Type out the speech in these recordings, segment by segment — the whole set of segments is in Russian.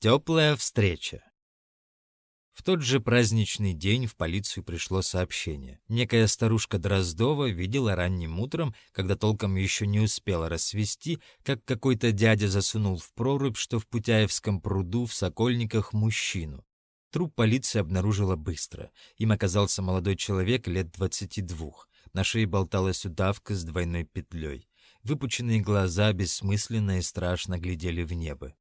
Теплая встреча. В тот же праздничный день в полицию пришло сообщение. Некая старушка Дроздова видела ранним утром, когда толком еще не успела рассвести, как какой-то дядя засунул в прорубь, что в Путяевском пруду в Сокольниках мужчину. Труп полиция обнаружила быстро. Им оказался молодой человек лет двадцати двух. На шее болталась удавка с двойной петлей. Выпученные глаза бессмысленно и страшно глядели в небо.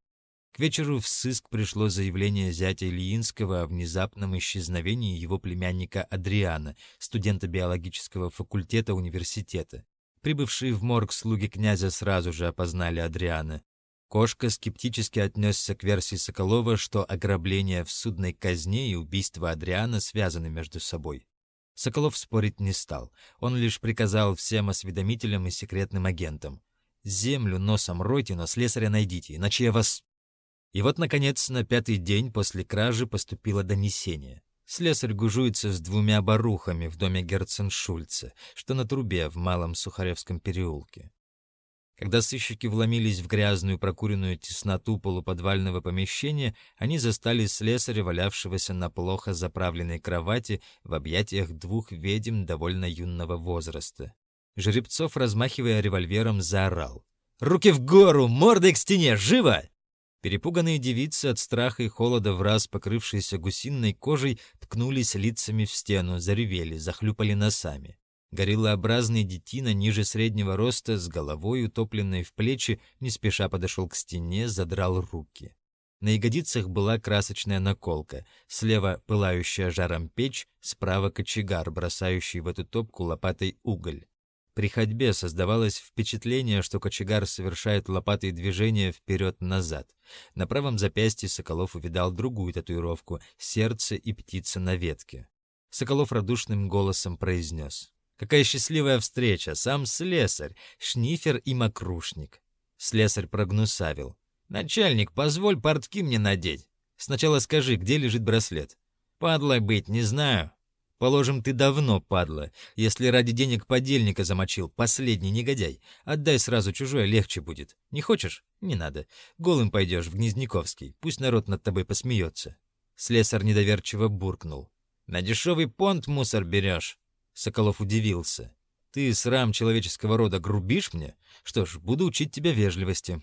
К вечеру в сыск пришло заявление зятя Ильинского о внезапном исчезновении его племянника Адриана, студента биологического факультета университета. Прибывшие в морг слуги князя сразу же опознали Адриана. Кошка скептически отнесся к версии Соколова, что ограбление в судной казне и убийство Адриана связаны между собой. Соколов спорить не стал. Он лишь приказал всем осведомителям и секретным агентам. «Землю носом ройте, но слесаря найдите, иначе я вас...» И вот, наконец, на пятый день после кражи поступило донесение. Слесарь гужуется с двумя барухами в доме Герценшульца, что на трубе в Малом Сухаревском переулке. Когда сыщики вломились в грязную прокуренную тесноту полуподвального помещения, они застали слесаря, валявшегося на плохо заправленной кровати в объятиях двух ведьм довольно юного возраста. Жеребцов, размахивая револьвером, заорал. «Руки в гору! Мордой к стене! Живо!» Перепуганные девицы от страха и холода в раз покрывшиеся гусиной кожей ткнулись лицами в стену, заревели, захлюпали носами. Гориллообразный детина ниже среднего роста, с головой утопленной в плечи, не спеша подошел к стене, задрал руки. На ягодицах была красочная наколка, слева пылающая жаром печь, справа кочегар, бросающий в эту топку лопатой уголь. При ходьбе создавалось впечатление, что кочегар совершает лопатые движения вперед-назад. На правом запястье Соколов увидал другую татуировку — сердце и птица на ветке. Соколов радушным голосом произнес. «Какая счастливая встреча! Сам слесарь, шнифер и мокрушник!» Слесарь прогнусавил. «Начальник, позволь портки мне надеть. Сначала скажи, где лежит браслет?» «Падлой быть, не знаю. Положим, ты давно, падла. Если ради денег подельника замочил, последний негодяй. Отдай сразу чужое, легче будет. Не хочешь? Не надо. Голым пойдешь в Гнездниковский. Пусть народ над тобой посмеется. Слесарь недоверчиво буркнул. На дешевый понт мусор берешь. Соколов удивился. Ты, срам человеческого рода, грубишь мне? Что ж, буду учить тебя вежливости.